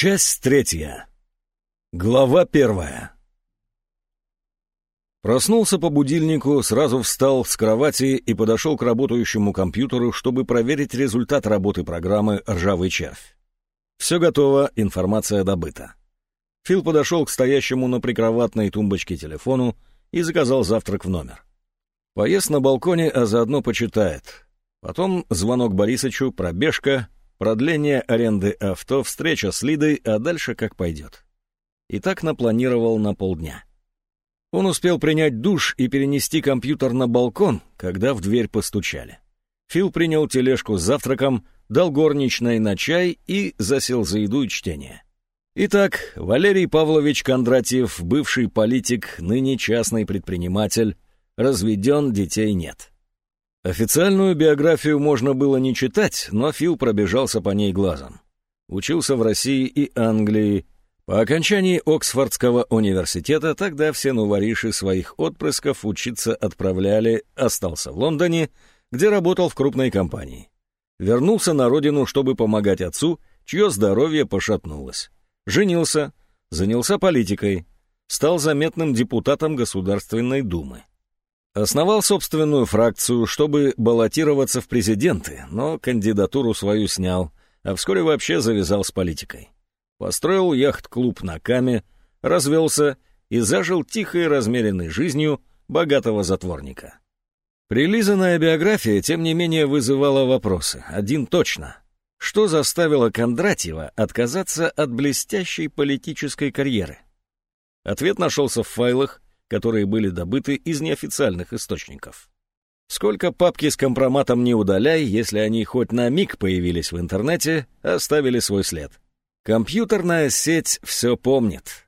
Часть третья. Глава первая. Проснулся по будильнику, сразу встал с кровати и подошел к работающему компьютеру, чтобы проверить результат работы программы «Ржавый червь». Все готово, информация добыта. Фил подошел к стоящему на прикроватной тумбочке телефону и заказал завтрак в номер. Поест на балконе, а заодно почитает. Потом звонок Борисычу, пробежка, продление аренды авто, встреча с Лидой, а дальше как пойдет. И так напланировал на полдня. Он успел принять душ и перенести компьютер на балкон, когда в дверь постучали. Фил принял тележку с завтраком, дал горничной на чай и засел за еду и чтение. Итак, Валерий Павлович Кондратьев, бывший политик, ныне частный предприниматель, разведен, детей нет. Официальную биографию можно было не читать, но Фил пробежался по ней глазом. Учился в России и Англии. По окончании Оксфордского университета тогда все новориши своих отпрысков учиться отправляли, остался в Лондоне, где работал в крупной компании. Вернулся на родину, чтобы помогать отцу, чье здоровье пошатнулось. Женился, занялся политикой, стал заметным депутатом Государственной Думы. Основал собственную фракцию, чтобы баллотироваться в президенты, но кандидатуру свою снял, а вскоре вообще завязал с политикой. Построил яхт-клуб на Каме, развелся и зажил тихой размеренной жизнью богатого затворника. Прилизанная биография, тем не менее, вызывала вопросы. Один точно. Что заставило Кондратьева отказаться от блестящей политической карьеры? Ответ нашелся в файлах, которые были добыты из неофициальных источников. Сколько папки с компроматом не удаляй, если они хоть на миг появились в интернете, оставили свой след. Компьютерная сеть все помнит.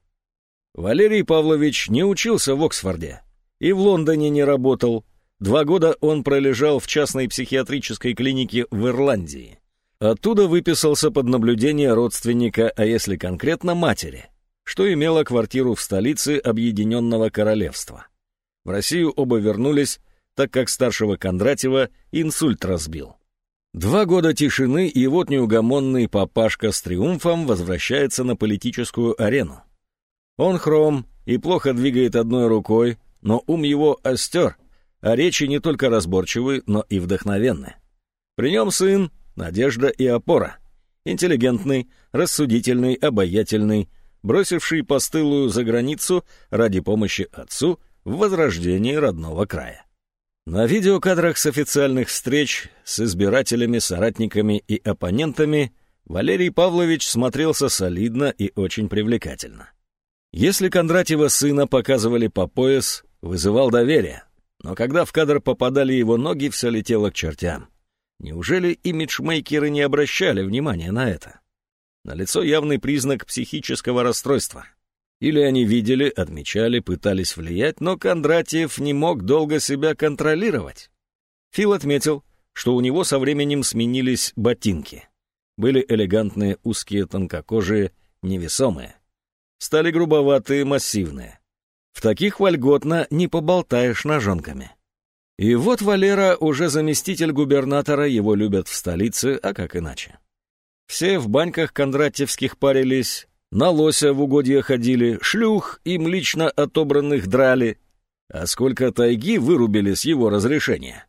Валерий Павлович не учился в Оксфорде и в Лондоне не работал. Два года он пролежал в частной психиатрической клинике в Ирландии. Оттуда выписался под наблюдение родственника, а если конкретно матери что имела квартиру в столице Объединенного Королевства. В Россию оба вернулись, так как старшего Кондратьева инсульт разбил. Два года тишины, и вот неугомонный папашка с триумфом возвращается на политическую арену. Он хром и плохо двигает одной рукой, но ум его остер, а речи не только разборчивы, но и вдохновенны. При нем сын, надежда и опора. Интеллигентный, рассудительный, обаятельный, бросивший постылую за границу ради помощи отцу в возрождении родного края. На видеокадрах с официальных встреч с избирателями, соратниками и оппонентами Валерий Павлович смотрелся солидно и очень привлекательно. Если Кондратьева сына показывали по пояс, вызывал доверие, но когда в кадр попадали его ноги, все летело к чертям. Неужели имиджмейкеры не обращали внимания на это? Налицо явный признак психического расстройства. Или они видели, отмечали, пытались влиять, но Кондратьев не мог долго себя контролировать. Фил отметил, что у него со временем сменились ботинки. Были элегантные, узкие, тонкокожие, невесомые. Стали грубоватые, массивные. В таких вольготно не поболтаешь ножонками. И вот Валера уже заместитель губернатора, его любят в столице, а как иначе. Все в баньках кондратьевских парились, на лося в угодья ходили, шлюх им лично отобранных драли. А сколько тайги вырубили с его разрешения.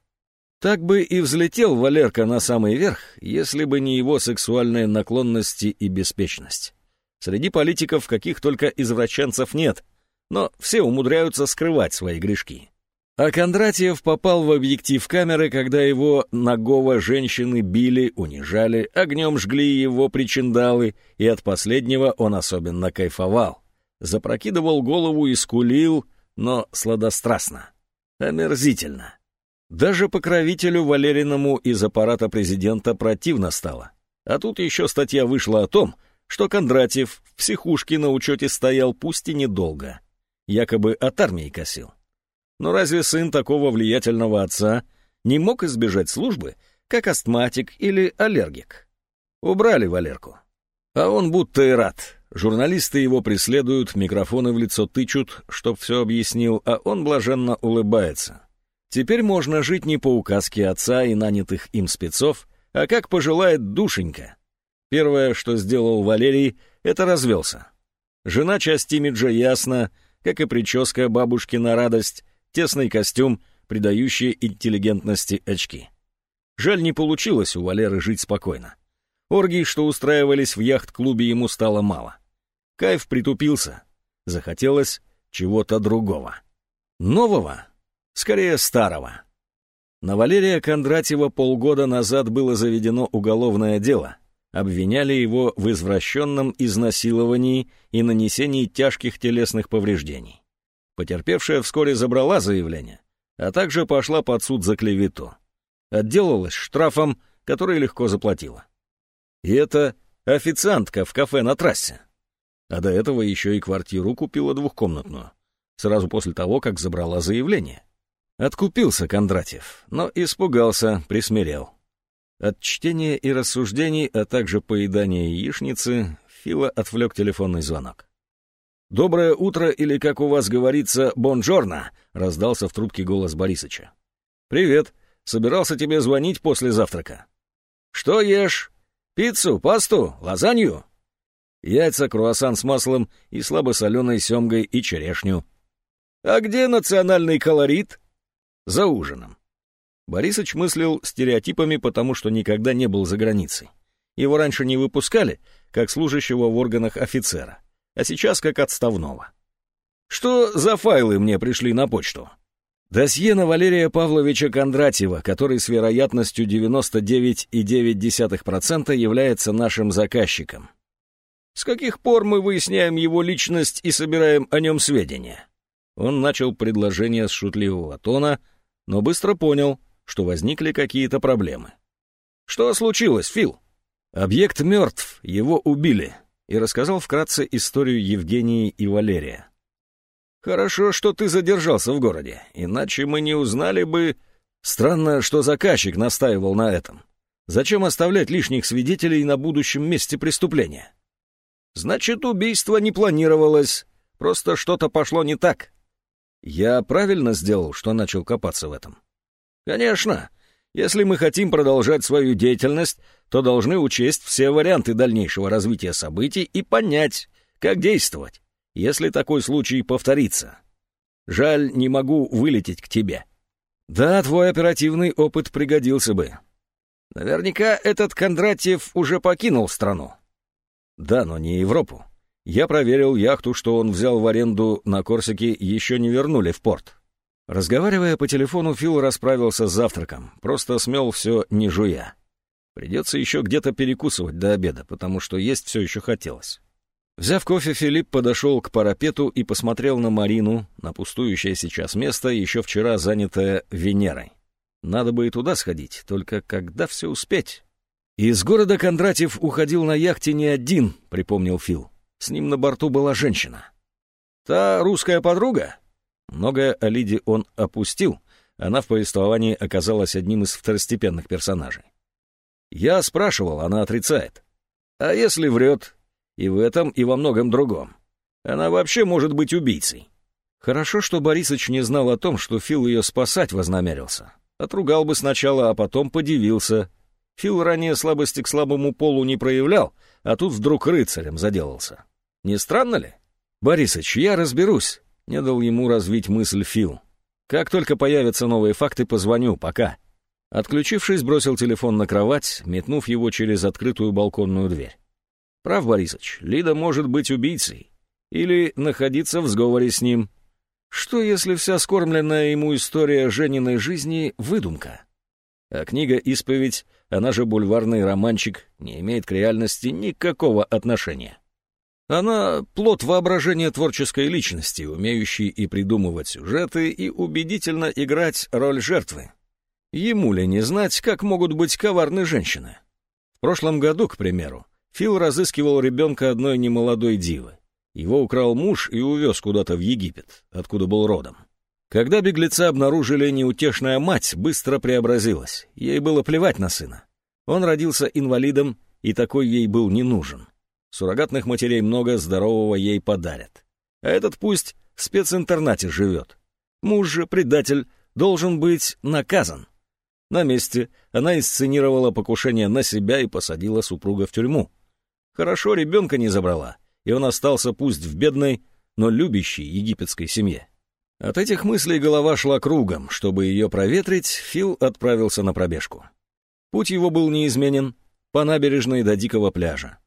Так бы и взлетел Валерка на самый верх, если бы не его сексуальные наклонности и беспечность. Среди политиков каких только извращенцев нет, но все умудряются скрывать свои грешки. А Кондратьев попал в объектив камеры, когда его нагого женщины били, унижали, огнем жгли его причиндалы, и от последнего он особенно кайфовал. Запрокидывал голову и скулил, но сладострастно. Омерзительно. Даже покровителю Валериному из аппарата президента противно стало. А тут еще статья вышла о том, что Кондратьев в психушке на учете стоял пусть и недолго. Якобы от армии косил. Но разве сын такого влиятельного отца не мог избежать службы, как астматик или аллергик? Убрали Валерку. А он будто и рад. Журналисты его преследуют, микрофоны в лицо тычут, чтоб все объяснил, а он блаженно улыбается. Теперь можно жить не по указке отца и нанятых им спецов, а как пожелает душенька. Первое, что сделал Валерий, это развелся. Жена часть имиджа ясна, как и прическа бабушки на радость, тесный костюм, придающий интеллигентности очки. Жаль, не получилось у Валеры жить спокойно. Оргий, что устраивались в яхт-клубе, ему стало мало. Кайф притупился. Захотелось чего-то другого. Нового? Скорее, старого. На Валерия Кондратьева полгода назад было заведено уголовное дело. Обвиняли его в извращенном изнасиловании и нанесении тяжких телесных повреждений. Потерпевшая вскоре забрала заявление, а также пошла под суд за клевету. Отделалась штрафом, который легко заплатила. И это официантка в кафе на трассе. А до этого еще и квартиру купила двухкомнатную, сразу после того, как забрала заявление. Откупился Кондратьев, но испугался, присмирел. От чтения и рассуждений, а также поедания яичницы, Фила отвлек телефонный звонок. «Доброе утро, или, как у вас говорится, бонжорно!» — раздался в трубке голос Борисыча. «Привет. Собирался тебе звонить после завтрака». «Что ешь? Пиццу, пасту, лазанью?» «Яйца, круассан с маслом и слабосоленой семгой и черешню». «А где национальный колорит?» за ужином. Борисыч мыслил стереотипами, потому что никогда не был за границей. Его раньше не выпускали, как служащего в органах офицера, а сейчас как отставного. Что за файлы мне пришли на почту? Досье на Валерия Павловича Кондратьева, который с вероятностью 99,9% является нашим заказчиком. С каких пор мы выясняем его личность и собираем о нем сведения? Он начал предложение с шутливого тона, но быстро понял, что возникли какие-то проблемы. «Что случилось, Фил?» «Объект мертв, его убили», и рассказал вкратце историю Евгении и Валерия. «Хорошо, что ты задержался в городе, иначе мы не узнали бы...» Странно, что заказчик настаивал на этом. Зачем оставлять лишних свидетелей на будущем месте преступления? Значит, убийство не планировалось, просто что-то пошло не так. Я правильно сделал, что начал копаться в этом? Конечно. Если мы хотим продолжать свою деятельность, то должны учесть все варианты дальнейшего развития событий и понять, как действовать, если такой случай повторится. Жаль, не могу вылететь к тебе. Да, твой оперативный опыт пригодился бы. Наверняка этот Кондратьев уже покинул страну. Да, но не Европу. Я проверил яхту, что он взял в аренду на Корсике, еще не вернули в порт. Разговаривая по телефону, Фил расправился с завтраком, просто смел все, не жуя. Придется еще где-то перекусывать до обеда, потому что есть все еще хотелось. Взяв кофе, Филипп подошел к парапету и посмотрел на Марину, на пустующее сейчас место, еще вчера занятое Венерой. Надо бы и туда сходить, только когда все успеть? Из города Кондратьев уходил на яхте не один, припомнил Фил. С ним на борту была женщина. Та русская подруга? Многое о Лиде он опустил, она в повествовании оказалась одним из второстепенных персонажей. Я спрашивал, она отрицает. А если врет? И в этом, и во многом другом. Она вообще может быть убийцей. Хорошо, что Борисыч не знал о том, что Фил ее спасать вознамерился. Отругал бы сначала, а потом подивился. Фил ранее слабости к слабому полу не проявлял, а тут вдруг рыцарем заделался. Не странно ли? Борисыч, я разберусь, не дал ему развить мысль Фил. Как только появятся новые факты, позвоню, пока. Отключившись, бросил телефон на кровать, метнув его через открытую балконную дверь. Прав, Борисыч, Лида может быть убийцей. Или находиться в сговоре с ним. Что, если вся скормленная ему история Жениной жизни — выдумка? А книга «Исповедь», она же бульварный романчик, не имеет к реальности никакого отношения. Она — плод воображения творческой личности, умеющей и придумывать сюжеты, и убедительно играть роль жертвы. Ему ли не знать, как могут быть коварны женщины? В прошлом году, к примеру, Фил разыскивал ребенка одной немолодой дивы. Его украл муж и увез куда-то в Египет, откуда был родом. Когда беглеца обнаружили, неутешная мать быстро преобразилась. Ей было плевать на сына. Он родился инвалидом, и такой ей был не нужен. Суррогатных матерей много, здорового ей подарят. А этот пусть в специнтернате живет. Муж же, предатель, должен быть наказан. На месте она инсценировала покушение на себя и посадила супруга в тюрьму. Хорошо ребенка не забрала, и он остался пусть в бедной, но любящей египетской семье. От этих мыслей голова шла кругом. Чтобы ее проветрить, Фил отправился на пробежку. Путь его был неизменен, по набережной до дикого пляжа.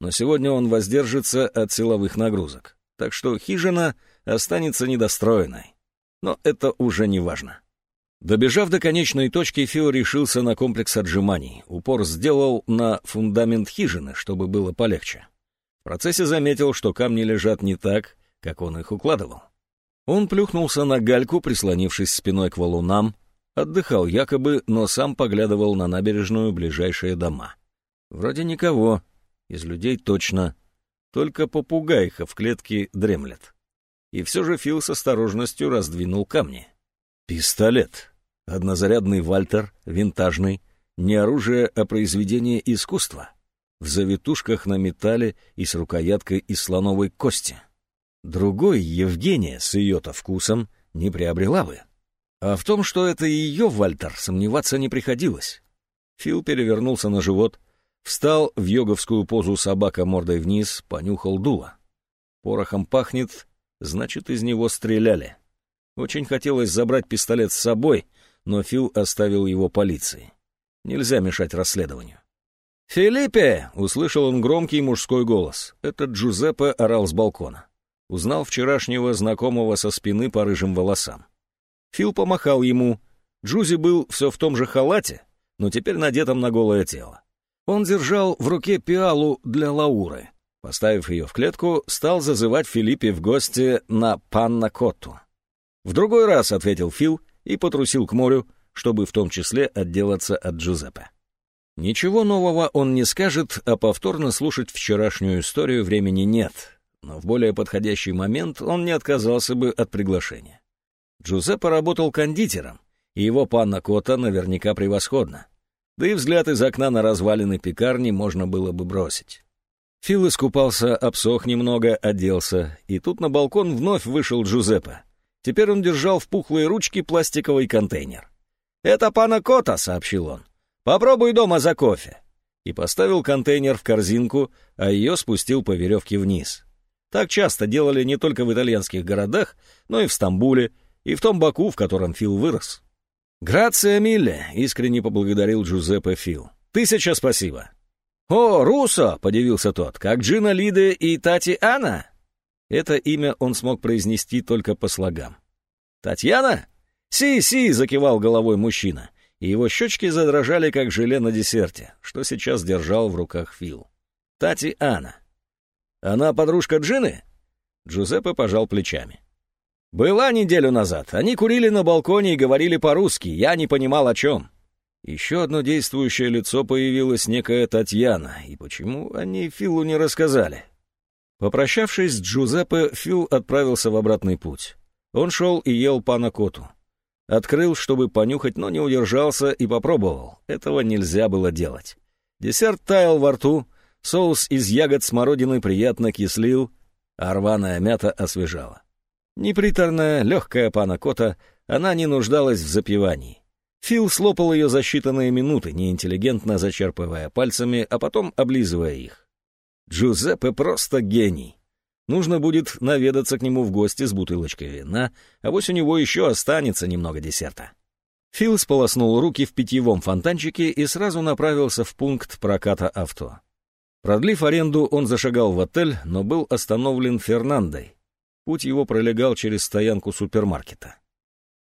Но сегодня он воздержится от силовых нагрузок, так что хижина останется недостроенной. Но это уже не важно. Добежав до конечной точки, Фил решился на комплекс отжиманий. Упор сделал на фундамент хижины, чтобы было полегче. В процессе заметил, что камни лежат не так, как он их укладывал. Он плюхнулся на гальку, прислонившись спиной к валунам, отдыхал якобы, но сам поглядывал на набережную ближайшие дома. Вроде никого, из людей точно, только попугайха в клетке дремлет. И все же Фил с осторожностью раздвинул камни. Пистолет. Однозарядный Вальтер, винтажный, не оружие, а произведение искусства. В завитушках на металле и с рукояткой из слоновой кости. Другой Евгения с ее-то вкусом не приобрела бы. А в том, что это ее Вальтер, сомневаться не приходилось. Фил перевернулся на живот, встал в йоговскую позу собака мордой вниз, понюхал дуло. Порохом пахнет, значит, из него стреляли. Очень хотелось забрать пистолет с собой, но Фил оставил его полиции. Нельзя мешать расследованию. «Филиппе!» — услышал он громкий мужской голос. Это Джузеппе орал с балкона. Узнал вчерашнего знакомого со спины по рыжим волосам. Фил помахал ему. Джузи был все в том же халате, но теперь надетом на голое тело. Он держал в руке пиалу для Лауры. Поставив ее в клетку, стал зазывать Филиппе в гости на панна-котту. «В другой раз», — ответил Фил, — и потрусил к морю, чтобы в том числе отделаться от Джузеппе. Ничего нового он не скажет, а повторно слушать вчерашнюю историю времени нет, но в более подходящий момент он не отказался бы от приглашения. Джузеппе работал кондитером, и его панна Кота наверняка превосходна. Да и взгляд из окна на развалины пекарни можно было бы бросить. Фил искупался, обсох немного, оделся, и тут на балкон вновь вышел Джузеппе. Теперь он держал в пухлые ручки пластиковый контейнер. «Это пана Кота», — сообщил он. «Попробуй дома за кофе». И поставил контейнер в корзинку, а ее спустил по веревке вниз. Так часто делали не только в итальянских городах, но и в Стамбуле, и в том Баку, в котором Фил вырос. «Грация милле», — искренне поблагодарил Джузеппе Фил. «Тысяча спасибо». «О, Руссо!» — подивился тот. «Как Джина Лиде и Тати Анна?» Это имя он смог произнести только по слогам. «Татьяна?» «Си-си!» — закивал головой мужчина, и его щечки задрожали, как желе на десерте, что сейчас держал в руках Фил. «Татьяна». «Она подружка Джины?» Джузеппе пожал плечами. «Была неделю назад. Они курили на балконе и говорили по-русски. Я не понимал, о чем». Еще одно действующее лицо появилось некая Татьяна, и почему они Филу не рассказали? Попрощавшись с Джузеппе, Фил отправился в обратный путь. Он шел и ел панакоту. Открыл, чтобы понюхать, но не удержался и попробовал. Этого нельзя было делать. Десерт таял во рту, соус из ягод смородины приятно кислил, а рваная мята освежала. Неприторная, легкая панакота, она не нуждалась в запивании. Фил слопал ее за считанные минуты, неинтеллигентно зачерпывая пальцами, а потом облизывая их. Джузеппе просто гений. Нужно будет наведаться к нему в гости с бутылочкой вина, а вось у него еще останется немного десерта. Фил сполоснул руки в питьевом фонтанчике и сразу направился в пункт проката авто. Продлив аренду, он зашагал в отель, но был остановлен Фернандой. Путь его пролегал через стоянку супермаркета.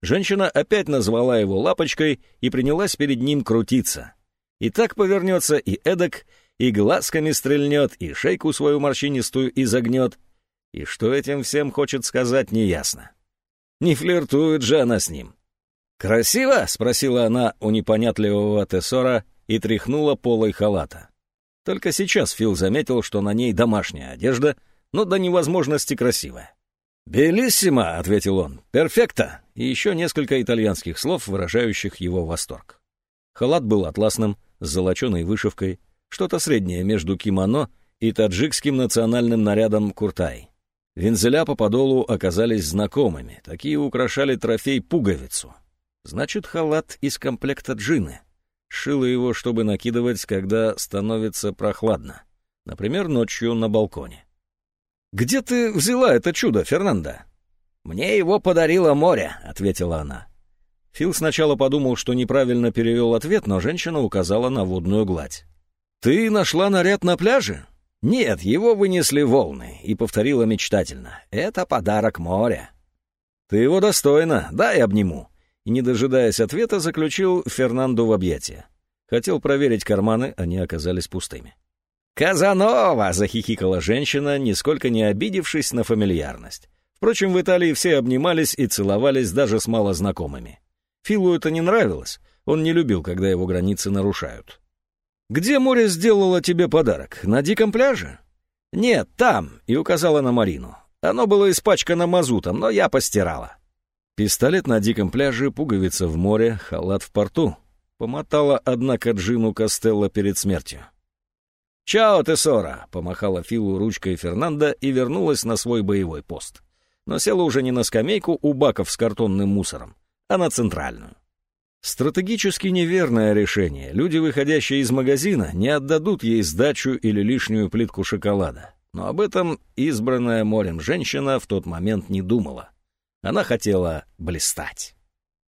Женщина опять назвала его лапочкой и принялась перед ним крутиться. И так повернется, и эдак, и глазками стрельнет, и шейку свою морщинистую изогнет. И что этим всем хочет сказать, неясно. Не флиртует же она с ним. «Красиво?» — спросила она у непонятливого Тессора и тряхнула полой халата. Только сейчас Фил заметил, что на ней домашняя одежда, но до невозможности красивая. «Белиссимо!» — ответил он. «Перфекто!» И еще несколько итальянских слов, выражающих его восторг. Халат был атласным, с золоченой вышивкой, что-то среднее между кимоно и таджикским национальным нарядом куртай. Вензеля по подолу оказались знакомыми, такие украшали трофей пуговицу. Значит, халат из комплекта джины. Шила его, чтобы накидывать, когда становится прохладно. Например, ночью на балконе. «Где ты взяла это чудо, Фернанда?» «Мне его подарило море», — ответила она. Фил сначала подумал, что неправильно перевел ответ, но женщина указала на водную гладь. «Ты нашла наряд на пляже?» «Нет, его вынесли волны», — и повторила мечтательно. «Это подарок моря». «Ты его достойна, дай обниму». И, не дожидаясь ответа, заключил Фернандо в объятия. Хотел проверить карманы, они оказались пустыми. «Казанова!» — захихикала женщина, нисколько не обидевшись на фамильярность. Впрочем, в Италии все обнимались и целовались даже с малознакомыми. Филу это не нравилось, он не любил, когда его границы нарушают. «Где море сделало тебе подарок? На диком пляже?» «Нет, там», — и указала на Марину. «Оно было испачкано мазутом, но я постирала». Пистолет на диком пляже, пуговица в море, халат в порту. Помотала, однако, Джину Костелло перед смертью. «Чао, Тесора!» — помахала Филу ручкой Фернанда и вернулась на свой боевой пост. Но села уже не на скамейку у баков с картонным мусором, а на центральную. Стратегически неверное решение. Люди, выходящие из магазина, не отдадут ей сдачу или лишнюю плитку шоколада. Но об этом избранная морем женщина в тот момент не думала. Она хотела блистать.